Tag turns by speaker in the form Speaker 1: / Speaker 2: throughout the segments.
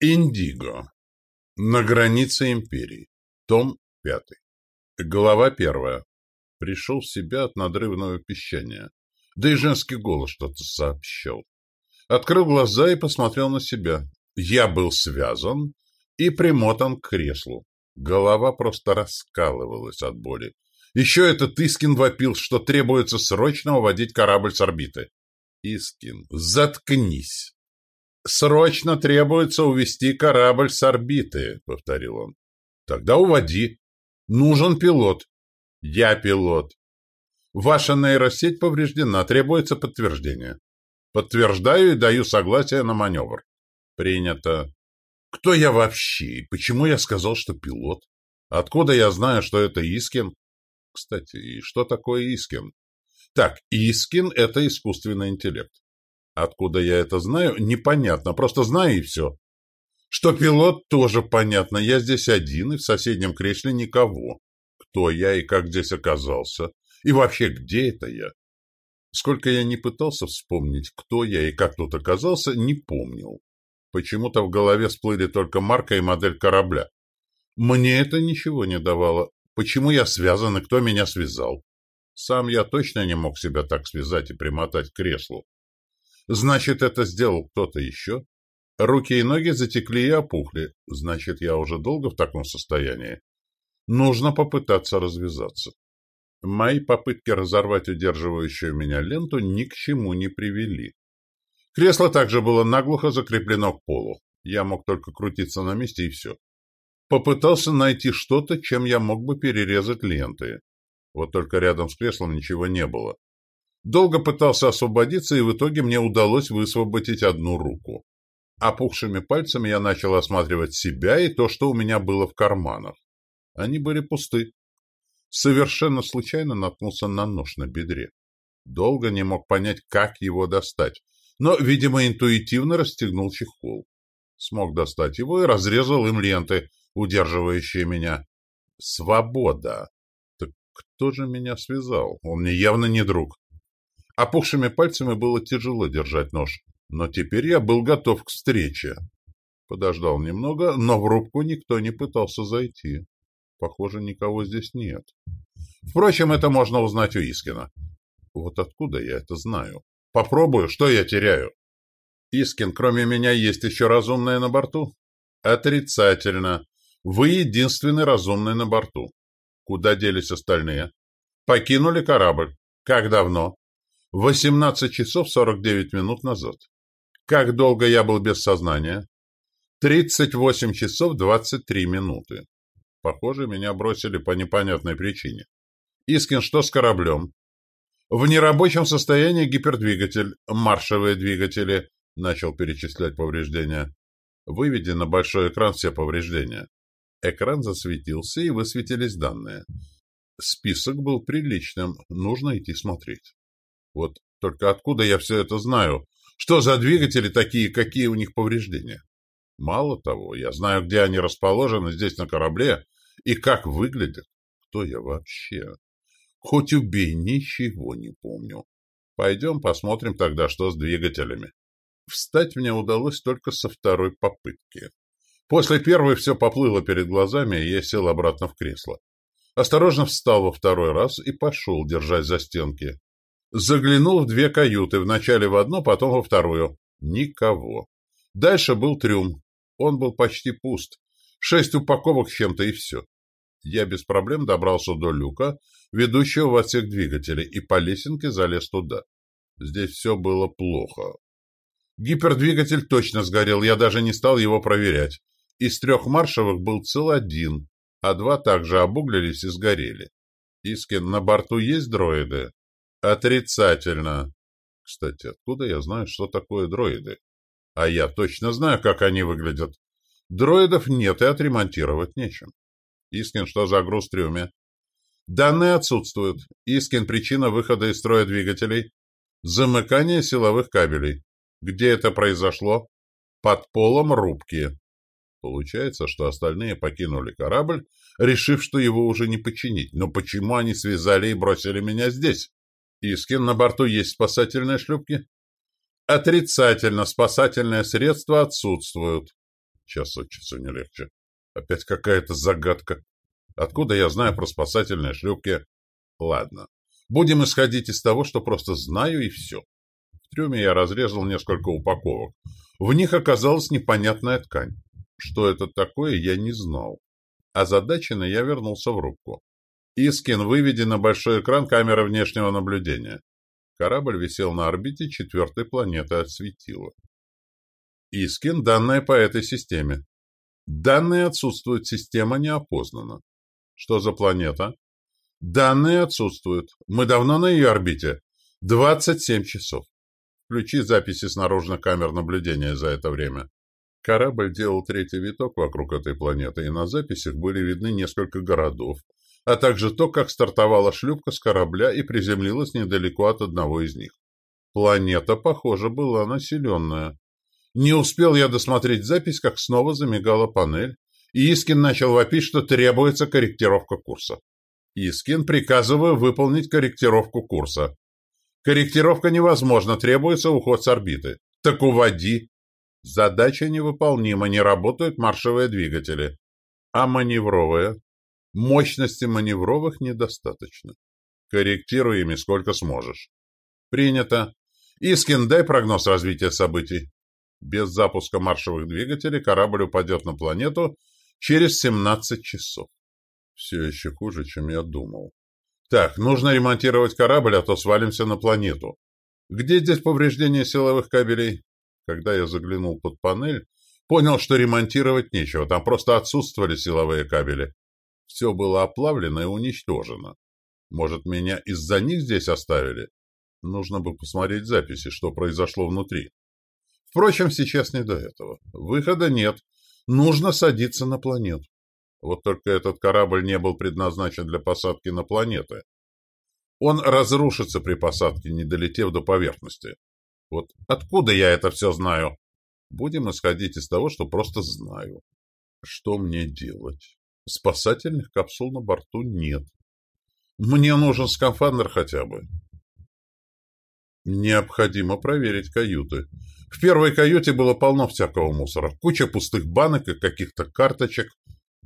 Speaker 1: Индиго. На границе империи. Том 5. Глава 1. Пришел в себя от надрывного пищания. Да и женский голос что-то сообщал. Открыл глаза и посмотрел на себя. Я был связан и примотан к креслу. Голова просто раскалывалась от боли. Еще этот Искин вопил, что требуется срочно уводить корабль с орбиты. Искин, заткнись! «Срочно требуется увести корабль с орбиты», — повторил он. «Тогда уводи. Нужен пилот». «Я пилот». «Ваша нейросеть повреждена. Требуется подтверждение». «Подтверждаю и даю согласие на маневр». «Принято». «Кто я вообще? почему я сказал, что пилот? Откуда я знаю, что это Искин?» «Кстати, и что такое Искин?» «Так, Искин — это искусственный интеллект. Откуда я это знаю, непонятно, просто знаю и все. Что пилот, тоже понятно, я здесь один, и в соседнем кресле никого. Кто я и как здесь оказался? И вообще, где это я? Сколько я не пытался вспомнить, кто я и как тут оказался, не помнил. Почему-то в голове всплыли только марка и модель корабля. Мне это ничего не давало. Почему я связан и кто меня связал? Сам я точно не мог себя так связать и примотать к креслу. Значит, это сделал кто-то еще? Руки и ноги затекли и опухли. Значит, я уже долго в таком состоянии. Нужно попытаться развязаться. Мои попытки разорвать удерживающую меня ленту ни к чему не привели. Кресло также было наглухо закреплено к полу. Я мог только крутиться на месте и все. Попытался найти что-то, чем я мог бы перерезать ленты. Вот только рядом с креслом ничего не было. Долго пытался освободиться, и в итоге мне удалось высвободить одну руку. Опухшими пальцами я начал осматривать себя и то, что у меня было в карманах. Они были пусты. Совершенно случайно наткнулся на нож на бедре. Долго не мог понять, как его достать, но, видимо, интуитивно расстегнул чехол. Смог достать его и разрезал им ленты, удерживающие меня. Свобода! Так кто же меня связал? Он мне явно не друг. Опухшими пальцами было тяжело держать нож, но теперь я был готов к встрече. Подождал немного, но в рубку никто не пытался зайти. Похоже, никого здесь нет. Впрочем, это можно узнать у Искина. Вот откуда я это знаю? Попробую, что я теряю? Искин, кроме меня, есть еще разумные на борту? Отрицательно. Вы единственный разумный на борту. Куда делись остальные? Покинули корабль. Как давно? 18 часов 49 минут назад. Как долго я был без сознания? 38 часов 23 минуты. Похоже, меня бросили по непонятной причине. Искин, что с кораблем? В нерабочем состоянии гипердвигатель, маршевые двигатели, начал перечислять повреждения. Выведи на большой экран все повреждения. Экран засветился, и высветились данные. Список был приличным, нужно идти смотреть. Вот только откуда я все это знаю? Что за двигатели такие, какие у них повреждения? Мало того, я знаю, где они расположены здесь на корабле и как выглядят. Кто я вообще? Хоть убей, ничего не помню. Пойдем посмотрим тогда, что с двигателями. Встать мне удалось только со второй попытки. После первой все поплыло перед глазами, и я сел обратно в кресло. Осторожно встал во второй раз и пошел, держась за стенки. Заглянул в две каюты, вначале в одну, потом во вторую. Никого. Дальше был трюм. Он был почти пуст. Шесть упаковок чем-то и все. Я без проблем добрался до люка, ведущего в отсек двигателей, и по лесенке залез туда. Здесь все было плохо. Гипердвигатель точно сгорел, я даже не стал его проверять. Из трех маршевых был цел один, а два также обуглились и сгорели. Искин, на борту есть дроиды? Отрицательно. Кстати, откуда я знаю, что такое дроиды? А я точно знаю, как они выглядят. Дроидов нет и отремонтировать нечем. Искин, что за груз в трюме? Данные отсутствуют. Искин, причина выхода из строя двигателей. Замыкание силовых кабелей. Где это произошло? Под полом рубки. Получается, что остальные покинули корабль, решив, что его уже не починить. Но почему они связали и бросили меня здесь? Искин, на борту есть спасательные шлюпки? Отрицательно, спасательные средства отсутствуют. Час от часу не легче. Опять какая-то загадка. Откуда я знаю про спасательные шлюпки? Ладно. Будем исходить из того, что просто знаю и все. В трюме я разрезал несколько упаковок. В них оказалась непонятная ткань. Что это такое, я не знал. Озадаченно я вернулся в рубку. Искин, выведи на большой экран камеры внешнего наблюдения. Корабль висел на орбите четвертой планеты от светила. Искин – данные по этой системе. Данные отсутствуют, система не опознана. Что за планета? Данные отсутствуют. Мы давно на ее орбите. 27 часов. Включи записи с наружных камер наблюдения за это время. Корабль делал третий виток вокруг этой планеты, и на записях были видны несколько городов, а также то, как стартовала шлюпка с корабля и приземлилась недалеко от одного из них. Планета, похоже, была населенная. Не успел я досмотреть запись, как снова замигала панель, и Искин начал вопить, что требуется корректировка курса. Искин, приказываю выполнить корректировку курса. Корректировка невозможна, требуется уход с орбиты. Так уводи. Задача невыполнима, не работают маршевые двигатели. А маневровые? Мощности маневровых недостаточно. Корректируй ими сколько сможешь. Принято. Искин, дай прогноз развития событий. Без запуска маршевых двигателей корабль упадет на планету через 17 часов. Все еще хуже, чем я думал. Так, нужно ремонтировать корабль, а то свалимся на планету. Где здесь повреждение силовых кабелей? Когда я заглянул под панель, понял, что ремонтировать нечего, там просто отсутствовали силовые кабели. Все было оплавлено и уничтожено. Может, меня из-за них здесь оставили? Нужно бы посмотреть записи, что произошло внутри. Впрочем, сейчас не до этого. Выхода нет. Нужно садиться на планету. Вот только этот корабль не был предназначен для посадки на планеты. Он разрушится при посадке, не долетев до поверхности. Вот откуда я это все знаю? Будем исходить из того, что просто знаю. Что мне делать? Спасательных капсул на борту нет. Мне нужен скафандр хотя бы. Необходимо проверить каюты. В первой каюте было полно всякого мусора. Куча пустых банок и каких-то карточек,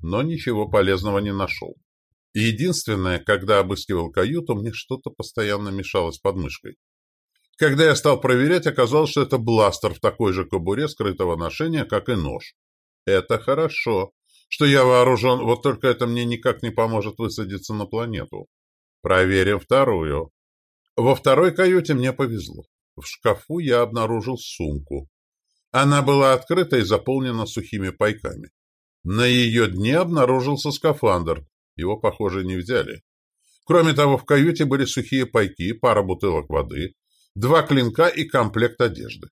Speaker 1: но ничего полезного не нашел. единственное, когда обыскивал каюту, мне что-то постоянно мешалось под мышкой. Когда я стал проверять, оказалось, что это бластер в такой же кобуре скрытого ношения, как и нож. Это хорошо что я вооружен, вот только это мне никак не поможет высадиться на планету. Проверим вторую. Во второй каюте мне повезло. В шкафу я обнаружил сумку. Она была открыта и заполнена сухими пайками. На ее дне обнаружился скафандр. Его, похоже, не взяли. Кроме того, в каюте были сухие пайки, пара бутылок воды, два клинка и комплект одежды.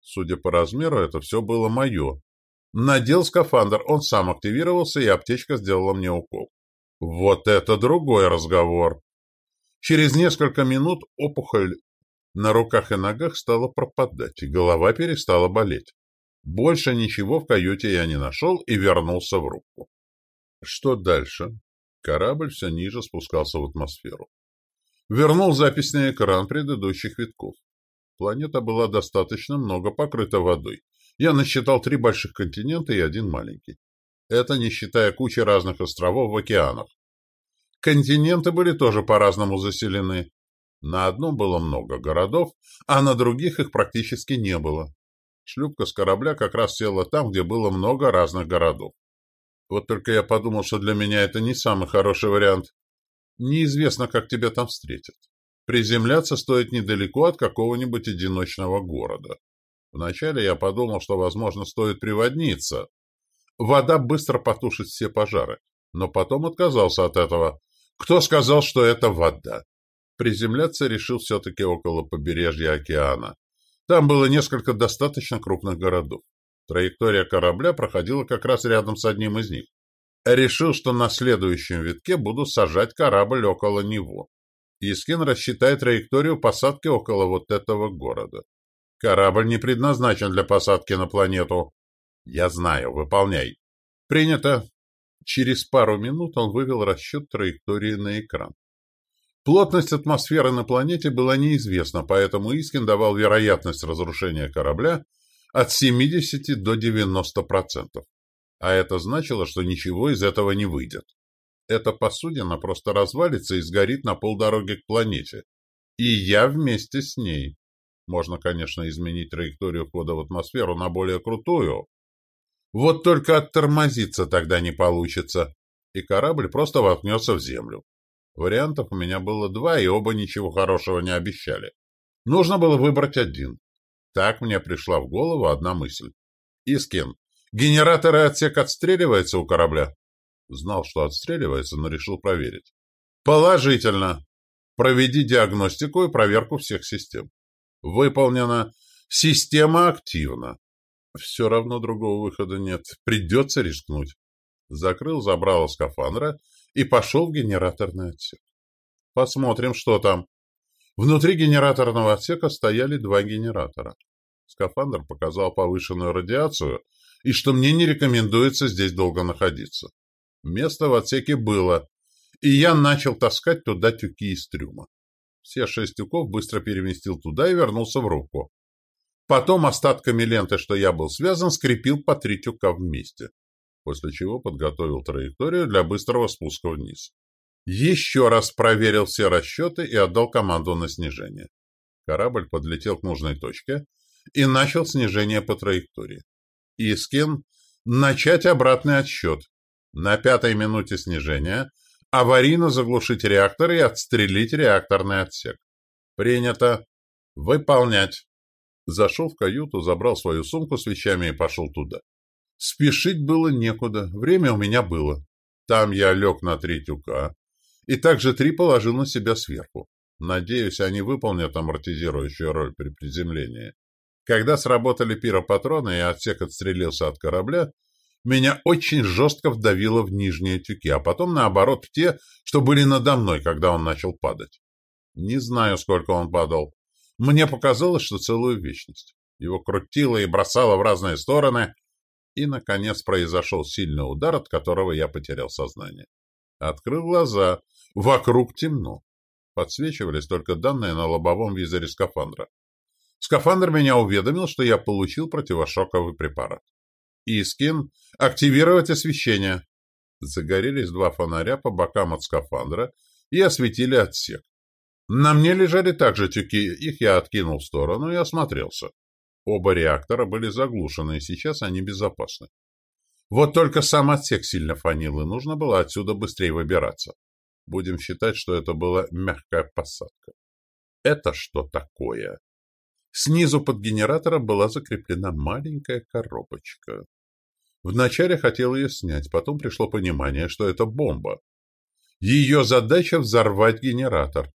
Speaker 1: Судя по размеру, это все было мое, Надел скафандр, он сам активировался, и аптечка сделала мне укол. Вот это другой разговор. Через несколько минут опухоль на руках и ногах стала пропадать, и голова перестала болеть. Больше ничего в каюте я не нашел и вернулся в рубку. Что дальше? Корабль все ниже спускался в атмосферу. Вернул запись на экран предыдущих витков. Планета была достаточно много покрыта водой. Я насчитал три больших континента и один маленький. Это не считая кучи разных островов в океанах. Континенты были тоже по-разному заселены. На одном было много городов, а на других их практически не было. Шлюпка с корабля как раз села там, где было много разных городов. Вот только я подумал, что для меня это не самый хороший вариант. Неизвестно, как тебя там встретят. Приземляться стоит недалеко от какого-нибудь одиночного города. Вначале я подумал, что, возможно, стоит приводниться. Вода быстро потушит все пожары, но потом отказался от этого. Кто сказал, что это вода? Приземляться решил все-таки около побережья океана. Там было несколько достаточно крупных городов. Траектория корабля проходила как раз рядом с одним из них. Решил, что на следующем витке буду сажать корабль около него. Искин рассчитает траекторию посадки около вот этого города. Корабль не предназначен для посадки на планету. Я знаю, выполняй. Принято. Через пару минут он вывел расчет траектории на экран. Плотность атмосферы на планете была неизвестна, поэтому Искин давал вероятность разрушения корабля от 70 до 90%. А это значило, что ничего из этого не выйдет. Эта посудина просто развалится и сгорит на полдороги к планете. И я вместе с ней. Можно, конечно, изменить траекторию входа в атмосферу на более крутую. Вот только оттормозиться тогда не получится, и корабль просто воткнется в землю. Вариантов у меня было два, и оба ничего хорошего не обещали. Нужно было выбрать один. Так мне пришла в голову одна мысль. Искин, генераторы отсек отстреливается у корабля? Знал, что отстреливается, но решил проверить. Положительно. Проведи диагностику и проверку всех систем. Выполнено. Система активна. Все равно другого выхода нет. Придется рискнуть. Закрыл забрало скафандра и пошел в генераторный отсек. Посмотрим, что там. Внутри генераторного отсека стояли два генератора. Скафандр показал повышенную радиацию и что мне не рекомендуется здесь долго находиться. Место в отсеке было, и я начал таскать туда тюки из трюма. Все шесть тюков быстро переместил туда и вернулся в руку. Потом остатками ленты, что я был связан, скрепил по три тюка вместе, после чего подготовил траекторию для быстрого спуска вниз. Еще раз проверил все расчеты и отдал команду на снижение. Корабль подлетел к нужной точке и начал снижение по траектории. Искин, начать обратный отсчет. На пятой минуте снижения аварийно заглушить реактор и отстрелить реакторный отсек. Принято. Выполнять. Зашел в каюту, забрал свою сумку с вещами и пошел туда. Спешить было некуда, время у меня было. Там я лег на три тюка, и также три положил на себя сверху. Надеюсь, они выполнят амортизирующую роль при приземлении. Когда сработали пиропатроны и отсек отстрелился от корабля, меня очень жестко вдавило в нижние тюки, а потом, наоборот, в те, что были надо мной, когда он начал падать. Не знаю, сколько он падал. Мне показалось, что целую вечность. Его крутило и бросало в разные стороны, и, наконец, произошел сильный удар, от которого я потерял сознание. Открыл глаза. Вокруг темно. Подсвечивались только данные на лобовом визоре скафандра. Скафандр меня уведомил, что я получил противошоковый препарат. Искин, активировать освещение. Загорелись два фонаря по бокам от скафандра и осветили отсек. На мне лежали также тюки, их я откинул в сторону и осмотрелся. Оба реактора были заглушены, и сейчас они безопасны. Вот только сам отсек сильно фанил, и нужно было отсюда быстрее выбираться. Будем считать, что это была мягкая посадка. Это что такое? Снизу под генератором была закреплена маленькая коробочка. Вначале хотел ее снять, потом пришло понимание, что это бомба. Ее задача — взорвать генератор.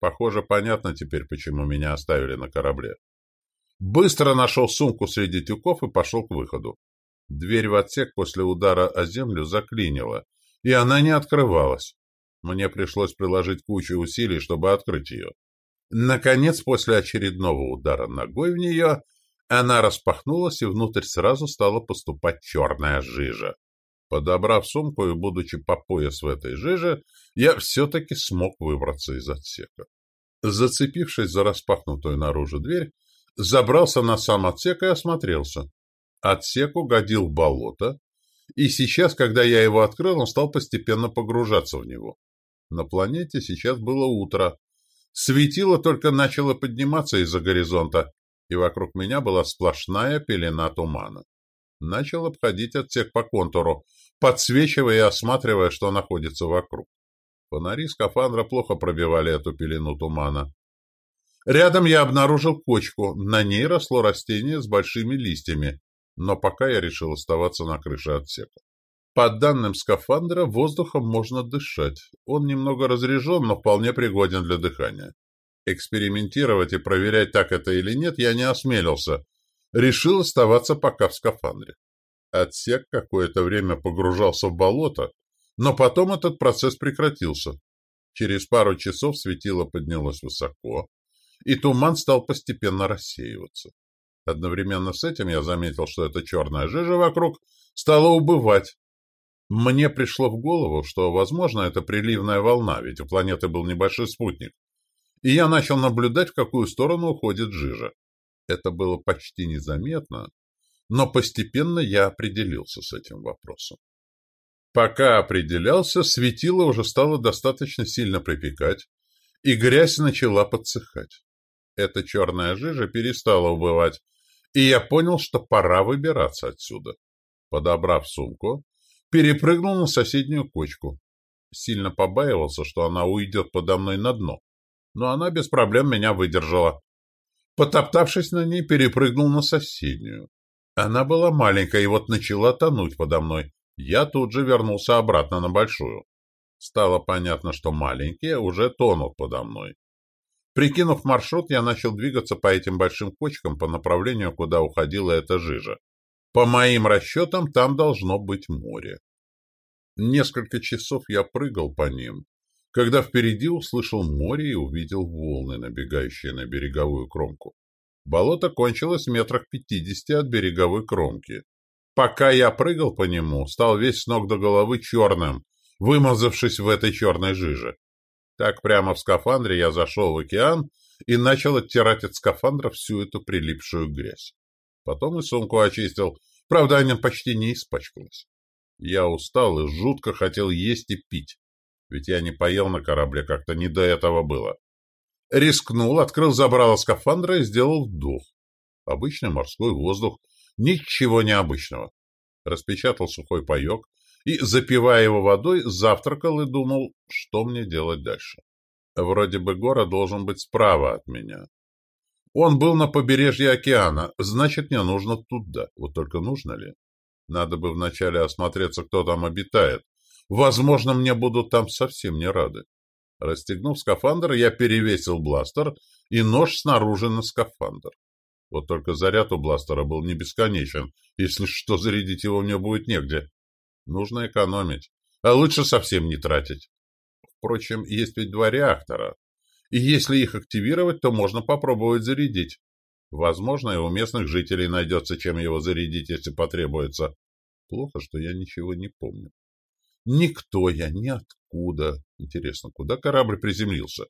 Speaker 1: Похоже, понятно теперь, почему меня оставили на корабле. Быстро нашел сумку среди тюков и пошел к выходу. Дверь в отсек после удара о землю заклинила, и она не открывалась. Мне пришлось приложить кучу усилий, чтобы открыть ее. Наконец, после очередного удара ногой в нее, она распахнулась, и внутрь сразу стала поступать черная жижа. Подобрав сумку и будучи по пояс в этой жиже, я все-таки смог выбраться из отсека. Зацепившись за распахнутую наружу дверь, забрался на сам отсек и осмотрелся. Отсек угодил в болото, и сейчас, когда я его открыл, он стал постепенно погружаться в него. На планете сейчас было утро. Светило только начало подниматься из-за горизонта, и вокруг меня была сплошная пелена тумана. Начал обходить отсек по контуру, подсвечивая и осматривая, что находится вокруг. Фонари скафандра плохо пробивали эту пелену тумана. Рядом я обнаружил кочку, на ней росло растение с большими листьями, но пока я решил оставаться на крыше отсека. По данным скафандра, воздухом можно дышать. Он немного разрежен, но вполне пригоден для дыхания. Экспериментировать и проверять, так это или нет, я не осмелился. Решил оставаться пока в скафандре. Отсек какое-то время погружался в болото, но потом этот процесс прекратился. Через пару часов светило поднялось высоко, и туман стал постепенно рассеиваться. Одновременно с этим я заметил, что эта черная жижа вокруг стала убывать. Мне пришло в голову, что, возможно, это приливная волна, ведь у планеты был небольшой спутник. И я начал наблюдать, в какую сторону уходит жижа. Это было почти незаметно, но постепенно я определился с этим вопросом. Пока определялся, светило уже стало достаточно сильно припекать, и грязь начала подсыхать. Эта черная жижа перестала убывать, и я понял, что пора выбираться отсюда. Подобрав сумку, перепрыгнул на соседнюю кочку. Сильно побаивался, что она уйдет подо мной на дно, но она без проблем меня выдержала. Потоптавшись на ней, перепрыгнул на соседнюю. Она была маленькая и вот начала тонуть подо мной. Я тут же вернулся обратно на большую. Стало понятно, что маленькие уже тонут подо мной. Прикинув маршрут, я начал двигаться по этим большим кочкам по направлению, куда уходила эта жижа. По моим расчетам, там должно быть море. Несколько часов я прыгал по ним, когда впереди услышал море и увидел волны, набегающие на береговую кромку. Болото кончилось в метрах пятидесяти от береговой кромки. Пока я прыгал по нему, стал весь с ног до головы черным, вымазавшись в этой черной жиже. Так прямо в скафандре я зашел в океан и начал оттирать от скафандра всю эту прилипшую грязь. Потом и сумку очистил, правда, она почти не испачкалась. Я устал и жутко хотел есть и пить, ведь я не поел на корабле, как-то не до этого было. Рискнул, открыл забрало скафандра и сделал вдох. Обычный морской воздух, Ничего необычного. Распечатал сухой паек и, запивая его водой, завтракал и думал, что мне делать дальше. Вроде бы город должен быть справа от меня. Он был на побережье океана, значит, мне нужно туда. Вот только нужно ли? Надо бы вначале осмотреться, кто там обитает. Возможно, мне будут там совсем не рады. Расстегнув скафандр, я перевесил бластер и нож снаружи на скафандр. Вот только заряд у бластера был не бесконечен. Если что, зарядить его мне будет негде. Нужно экономить. А лучше совсем не тратить. Впрочем, есть ведь два реактора. И если их активировать, то можно попробовать зарядить. Возможно, и у местных жителей найдется, чем его зарядить, если потребуется. Плохо, что я ничего не помню. Никто я, ни откуда. Интересно, куда корабль приземлился?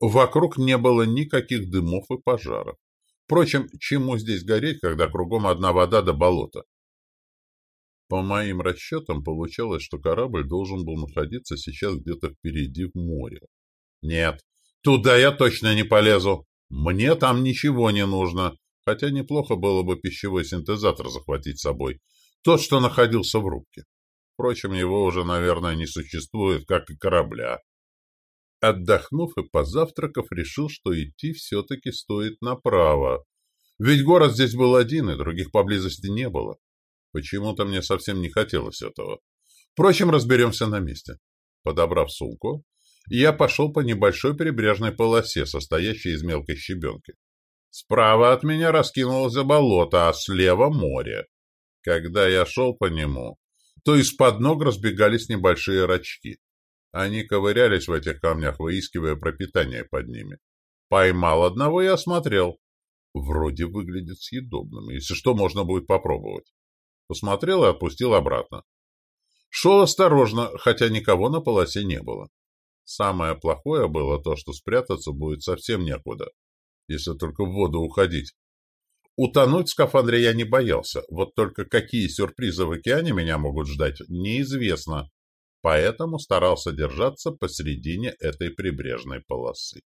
Speaker 1: Вокруг не было никаких дымов и пожаров. Впрочем, чему здесь гореть, когда кругом одна вода до болота? По моим расчетам, получалось, что корабль должен был находиться сейчас где-то впереди в море. Нет, туда я точно не полезу. Мне там ничего не нужно. Хотя неплохо было бы пищевой синтезатор захватить с собой. Тот, что находился в рубке. Впрочем, его уже, наверное, не существует, как и корабля. Отдохнув и позавтракав, решил, что идти все-таки стоит направо. Ведь город здесь был один, и других поблизости не было. Почему-то мне совсем не хотелось этого. Впрочем, разберемся на месте. Подобрав сумку, я пошел по небольшой прибрежной полосе, состоящей из мелкой щебенки. Справа от меня раскинулось болото, а слева море. Когда я шел по нему, то из-под ног разбегались небольшие рачки. Они ковырялись в этих камнях, выискивая пропитание под ними. Поймал одного и осмотрел. Вроде выглядит съедобным. Если что, можно будет попробовать. Посмотрел и отпустил обратно. Шел осторожно, хотя никого на полосе не было. Самое плохое было то, что спрятаться будет совсем некуда, если только в воду уходить. Утонуть в скафандре я не боялся, вот только какие сюрпризы в океане меня могут ждать, неизвестно поэтому старался держаться посередине этой прибрежной полосы.